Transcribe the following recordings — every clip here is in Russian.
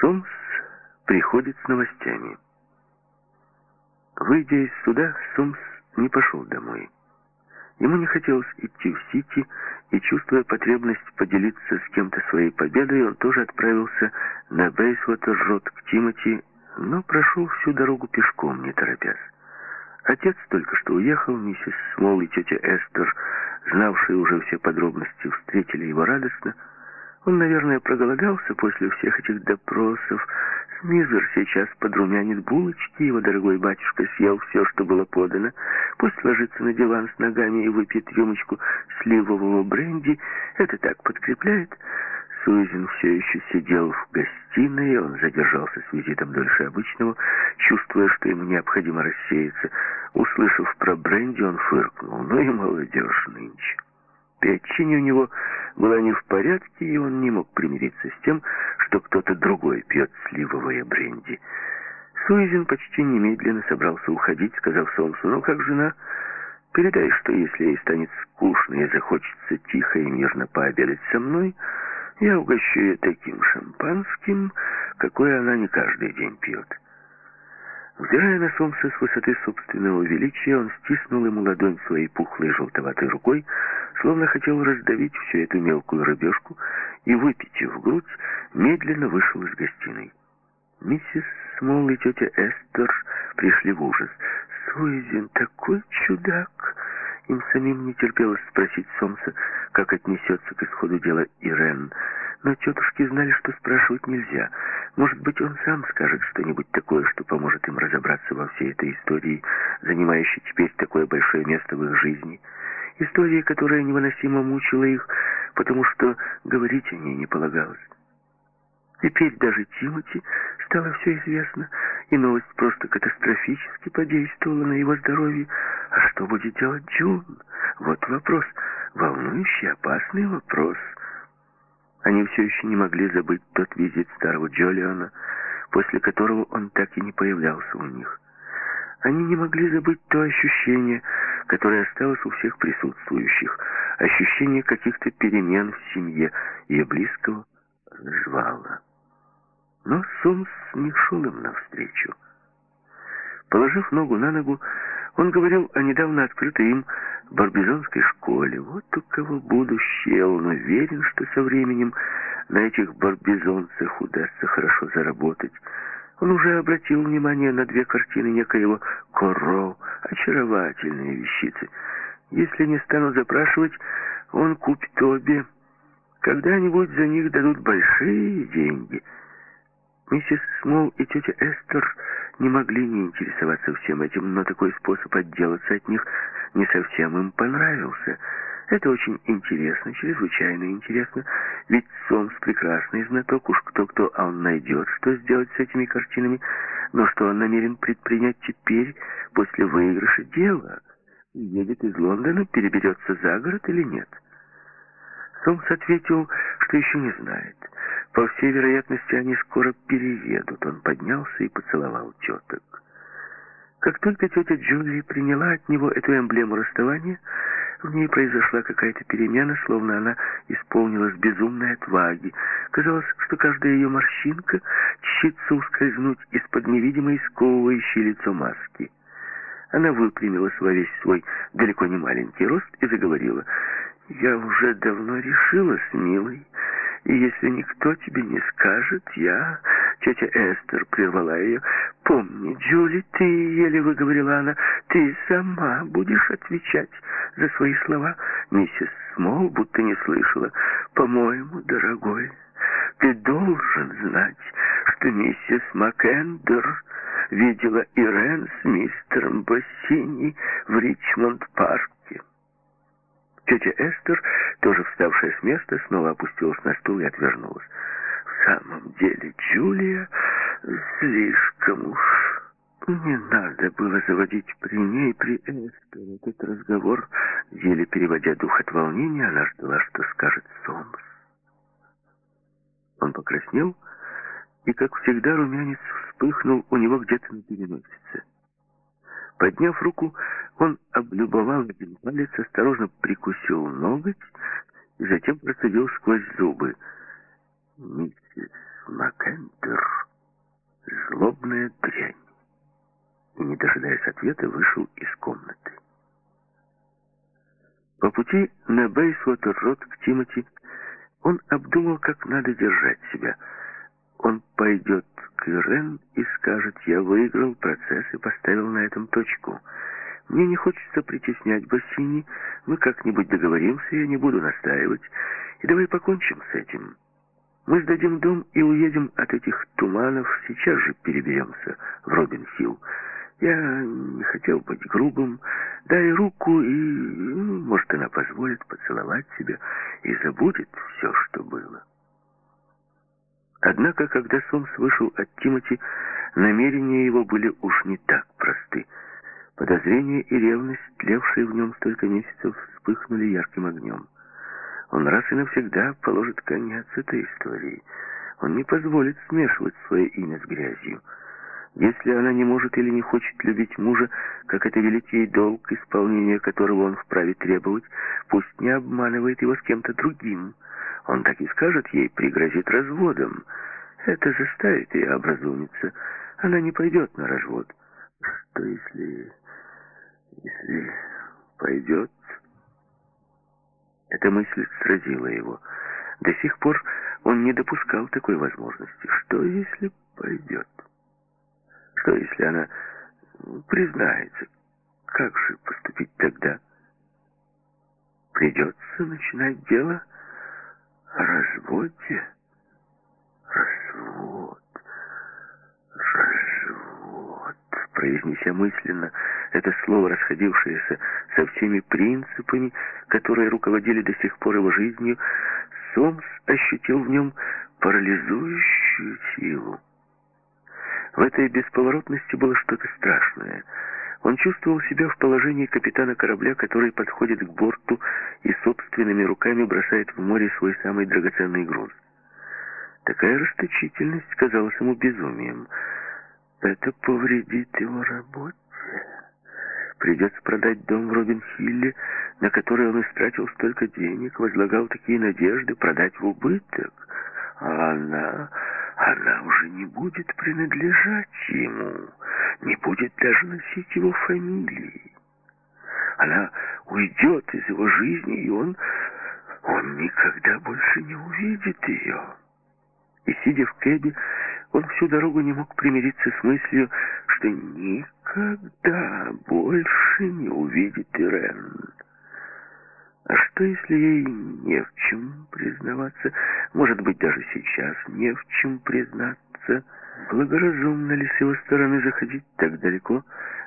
Сомс приходит с новостями. Выйдя из суда, Сомс не пошел домой. Ему не хотелось идти в Сити, и, чувствуя потребность поделиться с кем-то своей победой, он тоже отправился на Бейсвотер-Рот к Тимоти, но прошел всю дорогу пешком, не торопясь. Отец только что уехал, миссис Смол и тетя Эстер, знавшие уже все подробности, встретили его радостно. Он, наверное, проголодался после всех этих допросов, Мизер сейчас подрумянит булочки, его дорогой батюшка съел все, что было подано. Пусть ложится на диван с ногами и выпьет рюмочку сливового бренди. Это так подкрепляет. Суизин все еще сидел в гостиной, он задержался с визитом дольше обычного, чувствуя, что ему необходимо рассеяться. Услышав про бренди, он фыркнул. Ну и молодежь нынче. Печень у него была не в порядке, и он не мог примириться с тем, что кто-то другой пьет сливовое бренди. Суизин почти немедленно собрался уходить, сказав Солнцу, ну как жена, передай, что если ей станет скучно и захочется тихо и мирно пообедать со мной, я угощу ее таким шампанским, какое она не каждый день пьет. Взирая на солнце с высоты собственного величия, он стиснул ему ладонь своей пухлой желтоватой рукой, словно хотел раздавить всю эту мелкую рыбешку и, выпитив грудь, медленно вышел из гостиной. Миссис Смол и тетя Эстер пришли в ужас. «Суизин такой чудак!» Им самим не терпелось спросить Сомса, как отнесется к исходу дела Ирен. Но тетушки знали, что спрашивать нельзя. Может быть, он сам скажет что-нибудь такое, что поможет им разобраться во всей этой истории, занимающей теперь такое большое место в их жизни. История, которая невыносимо мучила их, потому что говорить о ней не полагалось. Теперь даже Тимоти стало все известно, и новость просто катастрофически подействовала на его здоровье. А что будет делать Джун? Вот вопрос, волнующий, опасный вопрос. Они все еще не могли забыть тот визит старого Джолиона, после которого он так и не появлялся у них. Они не могли забыть то ощущение, которое осталось у всех присутствующих, ощущение каких-то перемен в семье ее близкого жвала. Но Сомс не шел им навстречу. Положив ногу на ногу, он говорил о недавно открытой им барбизонской школе. Вот у кого будущее, он уверен, что со временем на этих барбизонцах удастся хорошо заработать. Он уже обратил внимание на две картины некоего Коро, очаровательные вещицы. Если не станут запрашивать, он купит обе. Когда-нибудь за них дадут большие деньги. Миссис Смол и тетя Эстер не могли не интересоваться всем этим, но такой способ отделаться от них не совсем им понравился. Это очень интересно, чрезвычайно интересно, ведь Сомс прекрасный знаток, уж кто-кто, а он найдет, что сделать с этими картинами, но что он намерен предпринять теперь, после выигрыша дела? Едет из Лондона, переберется за город или нет? Сомс ответил, что еще не знает. По всей вероятности, они скоро переедут. Он поднялся и поцеловал теток. Как только тетя Джулия приняла от него эту эмблему расставания, в ней произошла какая-то перемена, словно она исполнилась безумной отваги. Казалось, что каждая ее морщинка тщится ускользнуть из-под невидимой сковывающей лицо маски. Она выпрямилась во весь свой далеко не маленький рост и заговорила. «Я уже давно решилась, милый, и если никто тебе не скажет, я...» Тетя Эстер прервала ее. «Помни, Джули, ты, еле выговорила она, ты сама будешь отвечать за свои слова». Миссис Смол будто не слышала. «По-моему, дорогой, ты должен знать, что миссис Макэндер видела Ирен с мистером Бассини в Ричмонд-парке. Тетя Эстер, тоже вставшая с места, снова опустилась на стул и отвернулась. В самом деле, Джулия слишком уж... Не надо было заводить при ней, при Эстер этот разговор. Еле переводя дух от волнения, она ждала, что скажет Сомс. Он покраснел, и, как всегда, румянец вспыхнул у него где-то на переносице. Подняв руку, он облюбовал один палец, осторожно прикусил ноготь и затем процедил сквозь зубы. Миссис Макентер — злобная дрянь. И, не дожидаясь ответа, вышел из комнаты. По пути на Бейсвотер-Рот к Тимоти он обдумал, как надо держать себя. Он пойдет к Ирен и скажет, я выиграл процесс и поставил на этом точку. Мне не хочется притеснять Бассини, мы как-нибудь договоримся, я не буду настаивать, и давай покончим с этим. Мы сдадим дом и уедем от этих туманов, сейчас же переберемся в Робин-Хилл. Я не хотел быть грубым. Дай руку, и, ну, может, она позволит поцеловать себя и забудет все, что было. Однако, когда Сомс вышел от Тимати, намерения его были уж не так просты. Подозрение и ревность, тлевшие в нем столько месяцев, вспыхнули ярким огнем. Он раз и навсегда положит конец этой истории. Он не позволит смешивать свое имя с грязью. Если она не может или не хочет любить мужа, как это велит долг, исполнение которого он вправе требовать, пусть не обманывает его с кем-то другим. Он так и скажет ей, пригрозит разводом. Это заставит ее образумиться. Она не пойдет на развод. Что если... если пойдет... Эта мысль сразила его. До сих пор он не допускал такой возможности. Что если пойдет? Что, если она признается? Как же поступить тогда? Придется начинать дело о разводе. Развод. Развод. Произнеся мысленно это слово, расходившееся со всеми принципами, которые руководили до сих пор его жизнью, Сомс ощутил в нем парализующую силу. В этой бесповоротности было что-то страшное. Он чувствовал себя в положении капитана корабля, который подходит к борту и собственными руками бросает в море свой самый драгоценный груз. Такая расточительность казалась ему безумием. Это повредит его работе. Придется продать дом в Робин-Хилле, на который он истратил столько денег, возлагал такие надежды, продать в убыток. А она она уже не будет принадлежать ему, не будет даже носить его фамилии. Она уйдет из его жизни, и он, он никогда больше не увидит ее. И, сидя в кэбе, он всю дорогу не мог примириться с мыслью, что никогда больше не увидит Ирен. А что, если ей не в чем признаваться? Может быть, даже сейчас не в чем признаться? Благоразумно ли с его стороны заходить так далеко?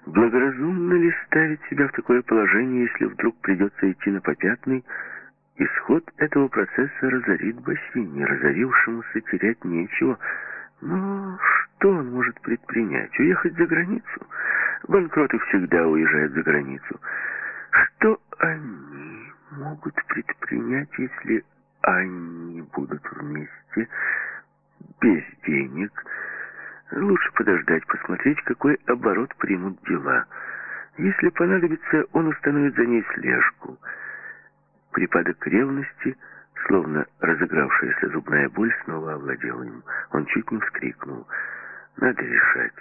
Благоразумно ли ставить себя в такое положение, если вдруг придется идти на попятный? Исход этого процесса разорит бассейн, разорившемуся терять нечего. Но что он может предпринять? Уехать за границу? Банкроты всегда уезжают за границу. Что они могут предпринять, если они будут вместе без денег? Лучше подождать, посмотреть, какой оборот примут дела. Если понадобится, он установит за ней слежку. Припадок ревности, словно разыгравшаяся зубная боль, снова овладел им. Он чуть не вскрикнул. Надо решать.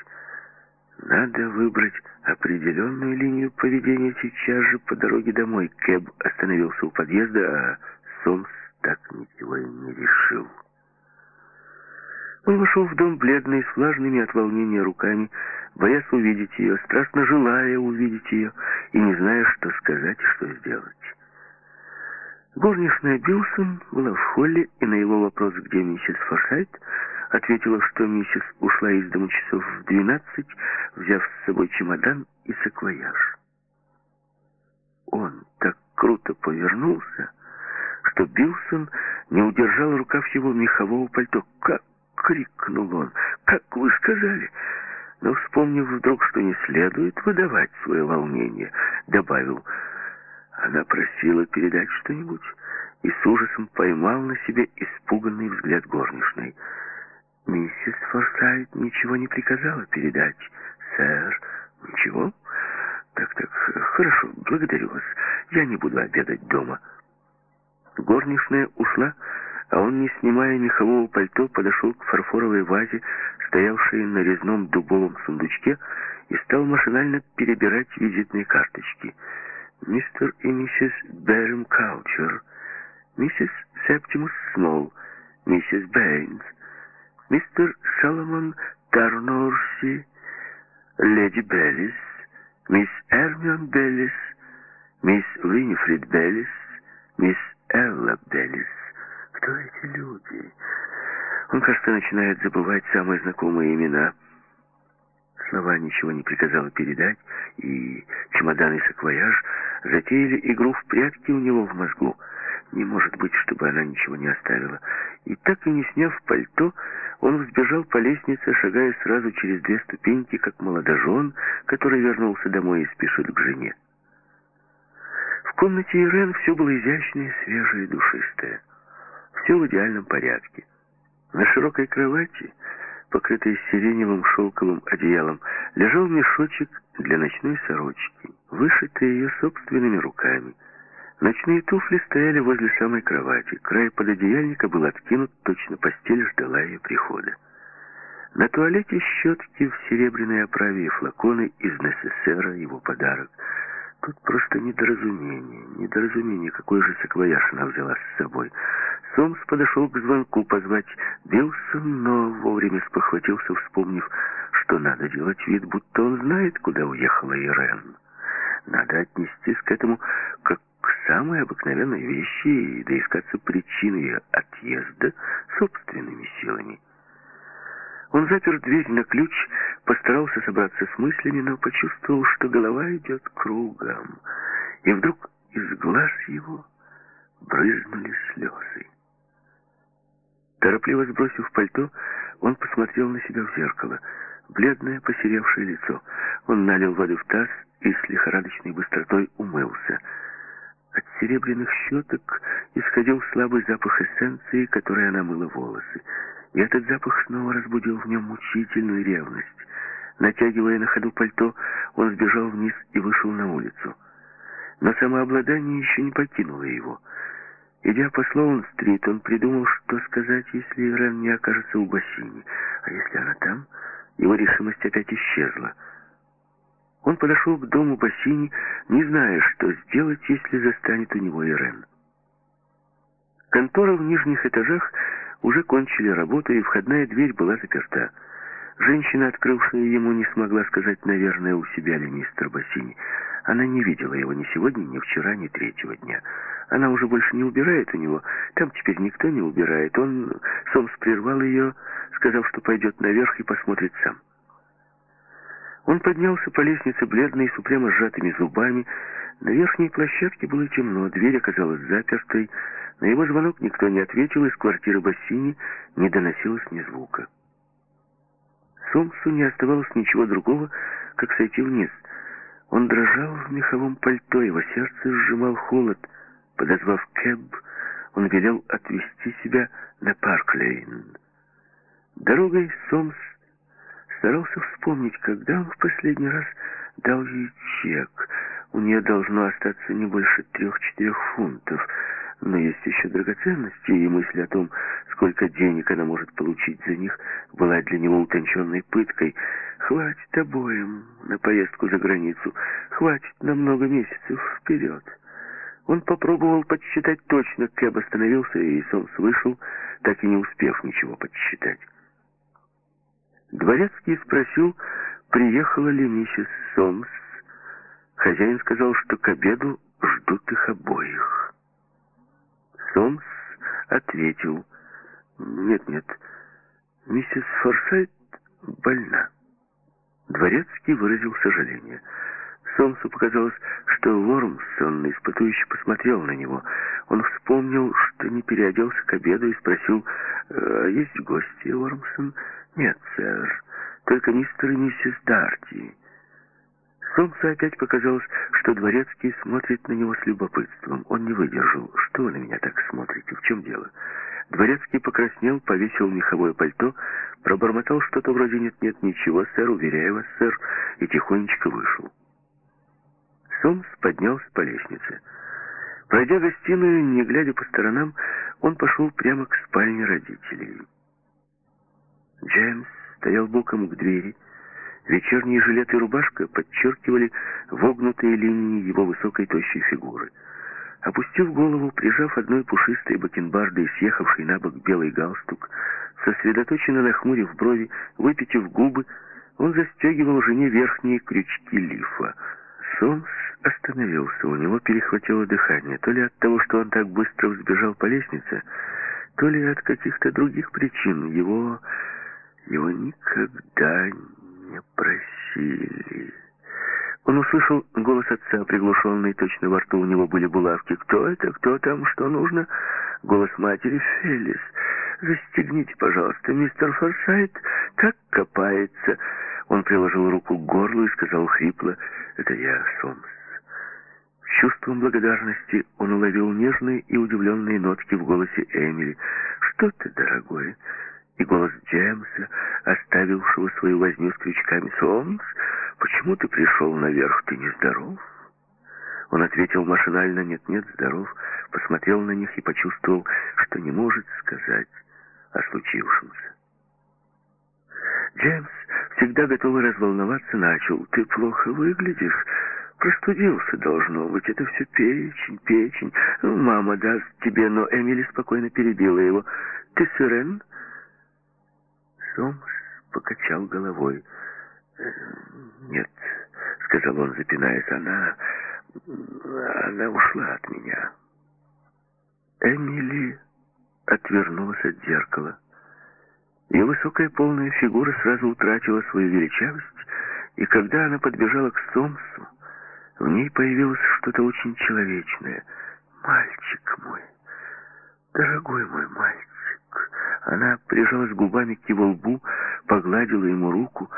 Надо выбрать определенную линию поведения сейчас же по дороге домой. Кэб остановился у подъезда, а Сомс так ничего и не решил. Он вошел в дом бледный, с влажными от волнения руками, боясь увидеть ее, страстно желая увидеть ее и не зная, что сказать и что сделать. Горничная Билсон была в холле, и на его вопрос, где миссис Форсайт, ответила, что миссис ушла из дома часов в двенадцать, взяв с собой чемодан и саквояж. Он так круто повернулся, что Билсон не удержал рукав его мехового пальто. «Как?» — крикнул он. «Как вы сказали?» Но, вспомнив вдруг, что не следует выдавать свое волнение, добавил, она просила передать что-нибудь и с ужасом поймал на себе испуганный взгляд горничной — Миссис Форсайт ничего не приказала передать. Сэр, ничего? Так-так, хорошо, благодарю вас. Я не буду обедать дома. Горничная ушла, а он, не снимая мехового пальто, подошел к фарфоровой вазе, стоявшей на резном дубовом сундучке, и стал машинально перебирать визитные карточки. Мистер и миссис Берем Каучер, миссис Септимус Смол, миссис Бэйнс, мистер Соломон Тарнорси, леди Беллис, мисс Эрмион Беллис, мисс Винифрид Беллис, мисс Элла Беллис. Кто эти люди? Он, кажется, начинает забывать самые знакомые имена. Слова ничего не приказала передать, и чемодан и саквояж затеяли игру в прятки у него в мозгу. Не может быть, чтобы она ничего не оставила. И так и не сняв пальто, он взбежал по лестнице, шагая сразу через две ступеньки, как молодожен, который вернулся домой и спешит к жене. В комнате Ирен все было изящное, свежее и душистое. Все в идеальном порядке. На широкой кровати, покрытой сиреневым шелковым одеялом, лежал мешочек для ночной сорочки, вышитый ее собственными руками. Ночные туфли стояли возле самой кровати. Край пододеяльника был откинут, точно постель ждала ее прихода. На туалете щетки в серебряной оправе и флаконы из НССР, его подарок. Тут просто недоразумение, недоразумение, какой же саквояж она взяла с собой. Сомс подошел к звонку позвать Билсон, но вовремя спохватился, вспомнив, что надо делать вид, будто он знает, куда уехала Ирен. Надо отнестись к этому как к самой обыкновенной вещи и доискаться причины ее отъезда собственными силами. Он запер дверь на ключ, постарался собраться с мыслями, но почувствовал, что голова идет кругом. И вдруг из глаз его брызнули слезы. Торопливо сбросив пальто, он посмотрел на себя в зеркало. Бледное, посеревшее лицо. Он налил воды в таз и с лихорадочной быстротой умылся. От серебряных щеток исходил слабый запах эссенции, которой она мыла волосы. И этот запах снова разбудил в нем мучительную ревность. Натягивая на ходу пальто, он сбежал вниз и вышел на улицу. Но самообладание еще не покинуло его. Идя по Слоун-стрит, он придумал, что сказать, если Ирен не окажется у бассейни. А если она там, его решимость опять исчезла. Он подошел к дому бассейни, не зная, что сделать, если застанет у него Ирен. Контора в нижних этажах уже кончили работу, и входная дверь была заперта. Женщина, открывшая ему, не смогла сказать, наверное, у себя ли мистер Бассини. Она не видела его ни сегодня, ни вчера, ни третьего дня. Она уже больше не убирает у него. Там теперь никто не убирает. Он, Сомс прервал ее, сказав, что пойдет наверх и посмотрит сам. Он поднялся по лестнице, бледный, с упрямо сжатыми зубами. На верхней площадке было темно, дверь оказалась запертой. На его звонок никто не ответил, из квартиры Бассини не доносилось ни звука. Сомсу не оставалось ничего другого, как сойти вниз. Он дрожал в меховом пальто, его сердце сжимал холод. Подозвав кэб, он велел отвезти себя на Парк-Лейн. Дорогой Сомс старался вспомнить, когда он в последний раз дал ей чек. У нее должно остаться не больше трех-четырех фунтов. Но есть еще драгоценности, и мысль о том, сколько денег она может получить за них, была для него утонченной пыткой. Хватит обоим на поездку за границу, хватит на много месяцев вперед. Он попробовал подсчитать точно, Кэб остановился, и Сомс вышел, так и не успев ничего подсчитать. Дворецкий спросил, приехала ли миссис Сомс. Хозяин сказал, что к обеду ждут их обоих. Сомс ответил, «Нет-нет, миссис Форсайт больна». Дворецкий выразил сожаление. Сомсу показалось, что Вормсон испытующе посмотрел на него. Он вспомнил, что не переоделся к обеду и спросил, «А есть гости, Вормсон?» «Нет, сэр, только мистер и миссис Дарти». Солнце опять показалось, что Дворецкий смотрит на него с любопытством. Он не выдержал. «Что вы на меня так смотрите? В чем дело?» Дворецкий покраснел, повесил меховое пальто, пробормотал что-то вроде «нет-нет, ничего, сэр, уверяю вас, сэр», и тихонечко вышел. Сомс поднялся по лестнице. Пройдя гостиную, не глядя по сторонам, он пошел прямо к спальне родителей. Джеймс стоял боком к двери. Вечерний жилет и рубашка подчеркивали вогнутые линии его высокой тощей фигуры. Опустив голову, прижав одной пушистой бакенбардой съехавший на бок белый галстук, сосредоточенно нахмурив брови, выпитив губы, он застегивал жене верхние крючки лифа. Сомс остановился, у него перехватило дыхание, то ли от того, что он так быстро взбежал по лестнице, то ли от каких-то других причин. Его... его никогда не просили. Он услышал голос отца, приглушенный, точно во рту у него были булавки. «Кто это? Кто там? Что нужно?» Голос матери «Фелис, застегните, пожалуйста, мистер Форсайт так копается». Он приложил руку к горлу и сказал хрипло «Это я, Сомс». чувством благодарности он уловил нежные и удивленные нотки в голосе Эмили. «Что ты, дорогой?» И голос Джеймса, оставившего свою возню с крючками. «Сомс, почему ты пришел наверх? Ты нездоров?» Он ответил машинально «нет-нет, здоров», посмотрел на них и почувствовал, что не может сказать о случившемся. Джеймс, всегда готовый разволноваться, начал. «Ты плохо выглядишь. Простудился, должно быть. Это все печень, печень. Мама даст тебе, но Эмили спокойно перебила его. Ты сирен?» Сомс покачал головой. «Э, «Нет», — сказал он, запинаясь, — «она... она ушла от меня». Эмили отвернулась от зеркала. Ее высокая полная фигура сразу утратила свою величавость, и когда она подбежала к Сомсу, в ней появилось что-то очень человечное. «Мальчик мой, дорогой мой мальчик!» Она прижалась губами к его лбу, погладила ему руку.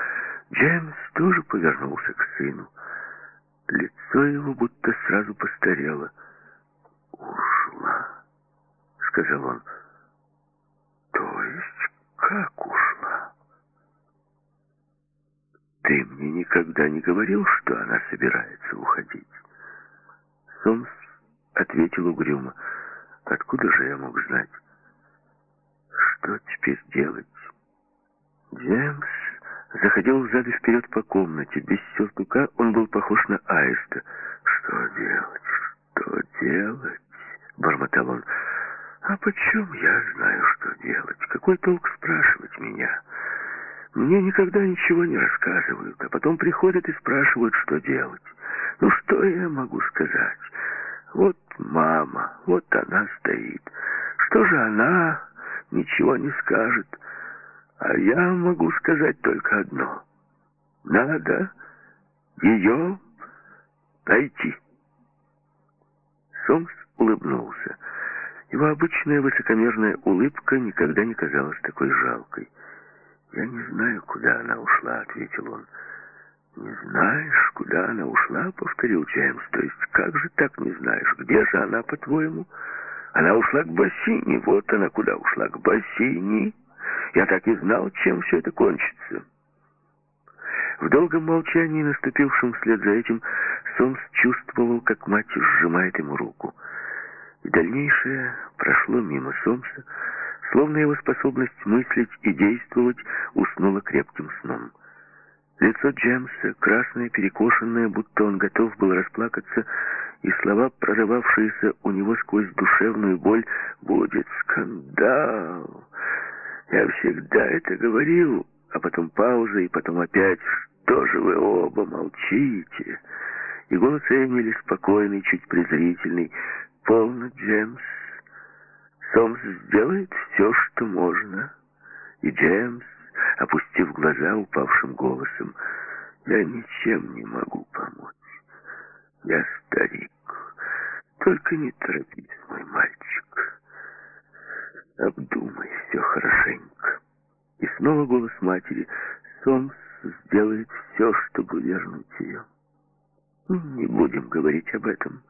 Джеймс тоже повернулся к сыну. Лицо его будто сразу постарело. «Ушла», — сказал он. «То есть как ушла?» «Ты мне никогда не говорил, что она собирается уходить?» Сомс ответил угрюмо. «Откуда же я мог знать?» Что теперь делать? Джеймс заходил сзади вперед по комнате. Без сюртука он был похож на аиста. «Что делать? Что делать?» — бормотал он. «А почем я знаю, что делать? Какой толк спрашивать меня? Мне никогда ничего не рассказывают, а потом приходят и спрашивают, что делать. Ну, что я могу сказать? Вот мама, вот она стоит. Что же она ничего не скажет. А я могу сказать только одно. Надо ее найти. Сомс улыбнулся. Его обычная высокомерная улыбка никогда не казалась такой жалкой. «Я не знаю, куда она ушла», — ответил он. «Не знаешь, куда она ушла?» — повторил Джеймс. «То есть как же так не знаешь? Где же она, по-твоему?» Она ушла к бассейне. Вот она куда ушла, к бассейне. Я так и знал, чем все это кончится. В долгом молчании, наступившем вслед за этим, Сомс чувствовал, как мать сжимает ему руку. И дальнейшее прошло мимо Сомса, словно его способность мыслить и действовать уснула крепким сном. Лицо Джемса, красное, перекошенное, будто он готов был расплакаться, и слова, прорывавшиеся у него сквозь душевную боль, «Будет скандал!» Я всегда это говорил, а потом пауза, и потом опять «Что же вы оба молчите?» И голос Эмили спокойный, чуть презрительный. «Полно, Джемс. Сомс сделает все, что можно». И Джемс, опустив глаза упавшим голосом, «Я ничем не могу помочь. Я старик. Только не торопись, мой мальчик. Обдумай все хорошенько. И снова голос матери. Сомс сделает все, чтобы вернуть ее. Не будем говорить об этом.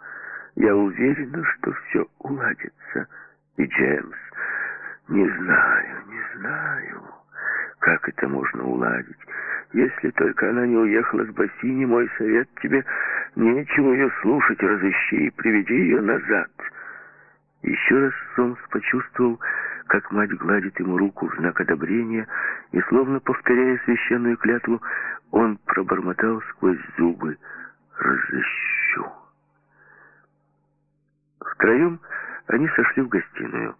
Я уверена, что все уладится. И Джеймс, не знаю, не знаю, как это можно уладить. Если только она не уехала с бассейни, мой совет тебе нечего ее слушать, разыщи и приведи ее назад. Еще раз Сомс почувствовал, как мать гладит ему руку в знак одобрения, и, словно повторяя священную клятву, он пробормотал сквозь зубы «Разыщу». Втроем они сошли в гостиную.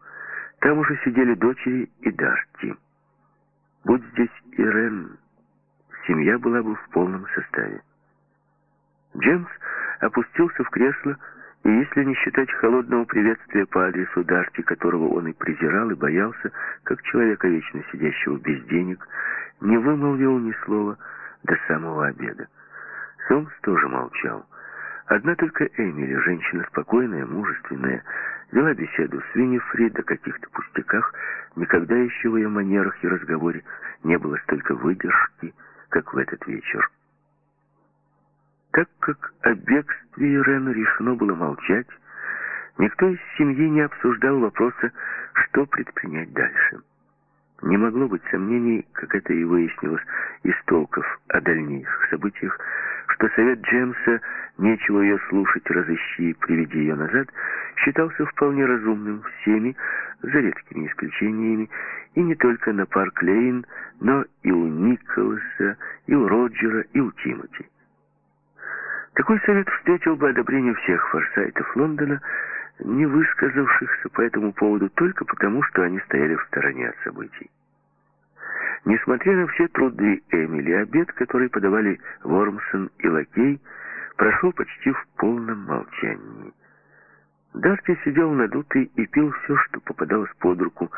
Там уже сидели дочери и Дарти. Будь здесь Ирен, семья была бы в полном составе. Джеймс опустился в кресло, и если не считать холодного приветствия по адресу Дарти, которого он и презирал, и боялся, как человека, вечно сидящего без денег, не вымолвил ни слова до самого обеда. Сомс тоже молчал. Одна только Эмили, женщина спокойная, мужественная, вела беседу с Виннифрид о каких-то пустяках. Никогда еще в ее манерах и разговоре не было столько выдержки, как в этот вечер. Так как о бегстве Ирена решено было молчать, никто из семьи не обсуждал вопроса, что предпринять дальше. Не могло быть сомнений, как это и выяснилось из толков о дальнейших событиях, что совет Джемса «нечего ее слушать, разыщи приведи ее назад» считался вполне разумным всеми, за редкими исключениями, и не только на Парк Лейн, но и у Николаса, и у Роджера, и у Тимоти. Такой совет встретил бы одобрение всех форсайтов Лондона, не высказавшихся по этому поводу только потому, что они стояли в стороне от событий. Несмотря на все труды Эмили, обед, который подавали Вормсон и Лакей, прошел почти в полном молчании. Дарти сидел надутый и пил все, что попадалось под руку.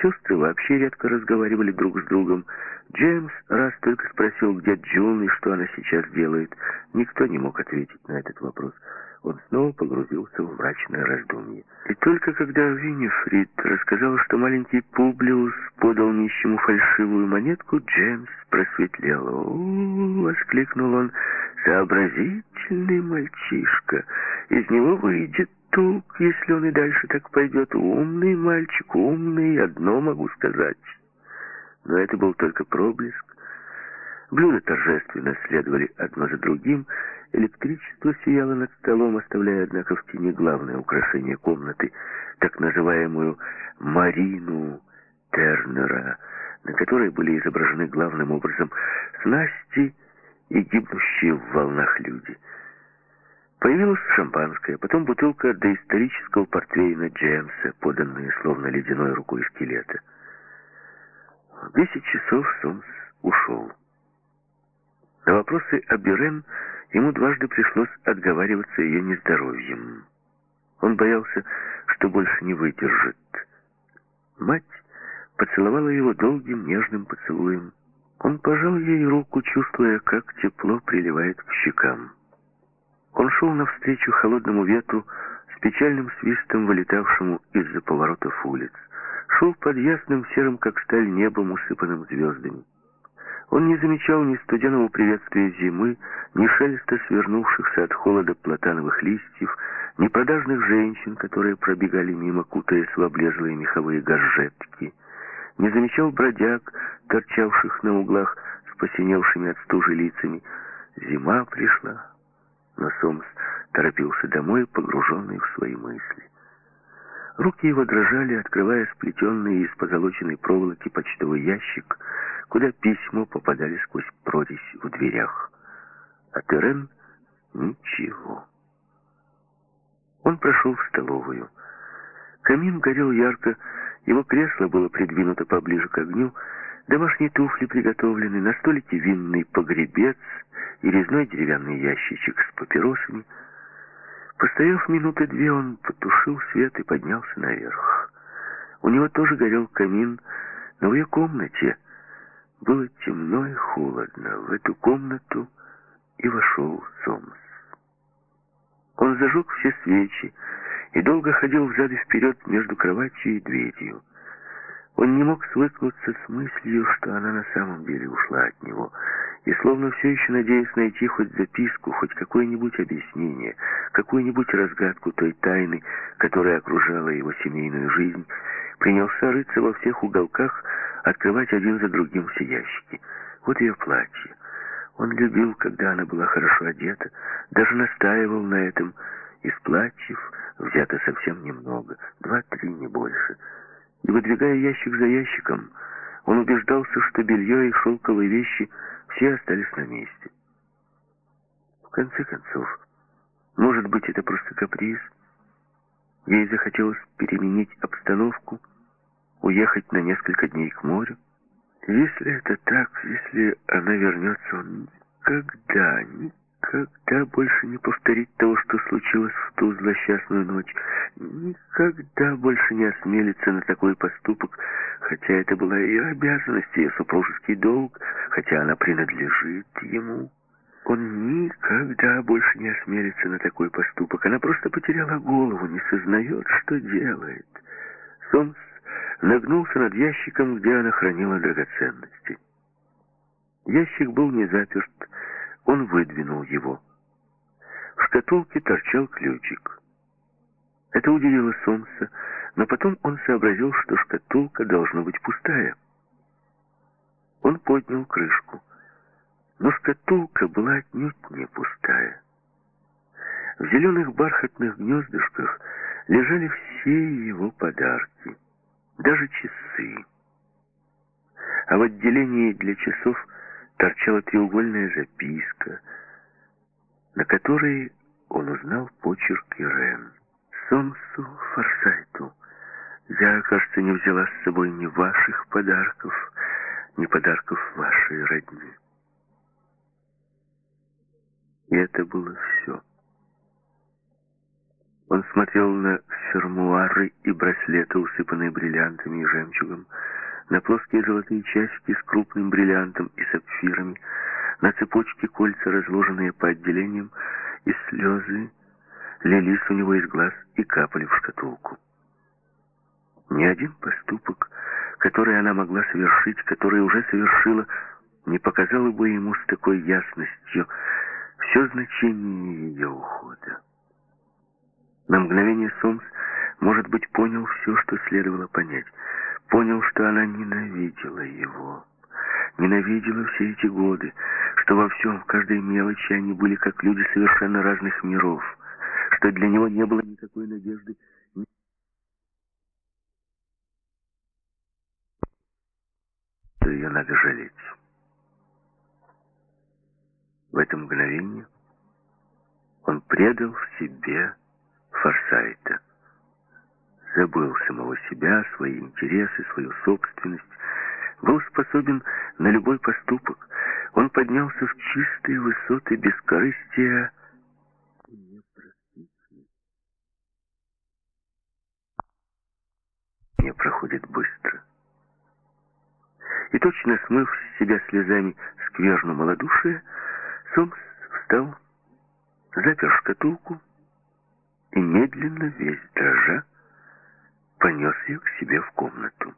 Сестры вообще редко разговаривали друг с другом. Джеймс раз только спросил, где Джун и что она сейчас делает. Никто не мог ответить на этот вопрос. Он снова погрузился в мрачное раздумье. И только когда Виннифрид рассказала, что маленький Публиус подал нищему фальшивую монетку, Джеймс просветлел. «О!» — воскликнул он. «Сообразительный мальчишка. Из него выйдет тук, если он и дальше так пойдет. Умный мальчик, умный, одно могу сказать». Но это был только проблеск. Блюда торжественно следовали одно за другим, Электричество сияло над столом, оставляя, однако, в тени главное украшение комнаты, так называемую «Марину Тернера», на которой были изображены главным образом снасти и гибнущие в волнах люди. Появилась шампанское, потом бутылка доисторического портвейна Джеймса, поданная словно ледяной рукой скелета. В десять часов Сомс ушел. На вопросы о Бюрен Ему дважды пришлось отговариваться ее нездоровьем. Он боялся, что больше не выдержит. Мать поцеловала его долгим нежным поцелуем. Он пожал ей руку, чувствуя, как тепло приливает к щекам. Он шел навстречу холодному ветру с печальным свистом, вылетавшему из-за поворотов улиц. Шел под ясным серым, как сталь, небом, усыпанным звездами. Он не замечал ни студеного приветствия зимы, ни шелеста свернувшихся от холода платановых листьев, ни продажных женщин, которые пробегали мимо, кутаясь в облезлые меховые горжетки, не замечал бродяг, торчавших на углах с посиневшими от стужи лицами. Зима пришла, но Сомс торопился домой, погруженный в свои мысли. Руки его дрожали, открывая сплетенный из позолоченной проволоки почтовый ящик, куда письма попадали сквозь прорезь в дверях. А Терен — ничего. Он прошел в столовую. Камин горел ярко, его кресло было придвинуто поближе к огню, домашние туфли приготовлены, на столике винный погребец и резной деревянный ящичек с папиросами — Постояв минуты две, он потушил свет и поднялся наверх. У него тоже горел камин, но в ее комнате было темно и холодно. В эту комнату и вошел Сомс. Он зажег все свечи и долго ходил взад и вперед между кроватью и дверью. Он не мог свыкнуться с мыслью, что она на самом деле ушла от него, и словно все еще надеясь найти хоть записку, хоть какое-нибудь объяснение, какую-нибудь разгадку той тайны, которая окружала его семейную жизнь, принялся рыться во всех уголках, открывать один за другим все ящики. Вот ее платье, Он любил, когда она была хорошо одета, даже настаивал на этом. Из платьев взято совсем немного, два-три, не больше. И, выдвигая ящик за ящиком, он убеждался, что белье и шелковые вещи все остались на месте. В конце концов, может быть, это просто каприз. Ей захотелось переменить обстановку, уехать на несколько дней к морю. Если это так, если она вернется, он никогда, никогда больше не повторит того, что случилось в ту злосчастную ночь. Никогда больше не осмелится на такой поступок, хотя это была ее обязанность, ее супружеский долг, хотя она принадлежит ему. Он никогда больше не осмелится на такой поступок. Она просто потеряла голову, не сознает, что делает. Сомс нагнулся над ящиком, где она хранила драгоценности. Ящик был не заперт, он выдвинул его. В шкатулке торчал ключик. Это удивило Сомса, но потом он сообразил, что шкатулка должна быть пустая. Он поднял крышку. Но шкатулка была отнюдь не пустая. В зеленых бархатных гнездышках лежали все его подарки, даже часы. А в отделении для часов торчала треугольная записка, на которой он узнал почерк Ирен. Сомсу Форсайту. Я, кажется, не взяла с собой ни ваших подарков, ни подарков вашей родни. И это было все. Он смотрел на фермуары и браслеты, усыпанные бриллиантами и жемчугом, на плоские золотые часики с крупным бриллиантом и сапфирами, на цепочки кольца, разложенные по отделениям, и слезы лились у него из глаз и капали в шкатулку. Ни один поступок, который она могла совершить, который уже совершила, не показал бы ему с такой ясностью, все значение ее ухода. На мгновение Сомс, может быть, понял все, что следовало понять. Понял, что она ненавидела его. Ненавидела все эти годы, что во всем, в каждой мелочи они были как люди совершенно разных миров, что для него не было никакой надежды что ее надо жалеть. В это мгновение он предал в себе Форсайта. Забыл самого себя, свои интересы, свою собственность. Был способен на любой поступок. Он поднялся в чистые высоты бескорыстия не проходит быстро. И точно смыв с себя слезами скверну малодушия, Сомс встал, запер шкатулку и медленно, весь дрожа, понес ее к себе в комнату.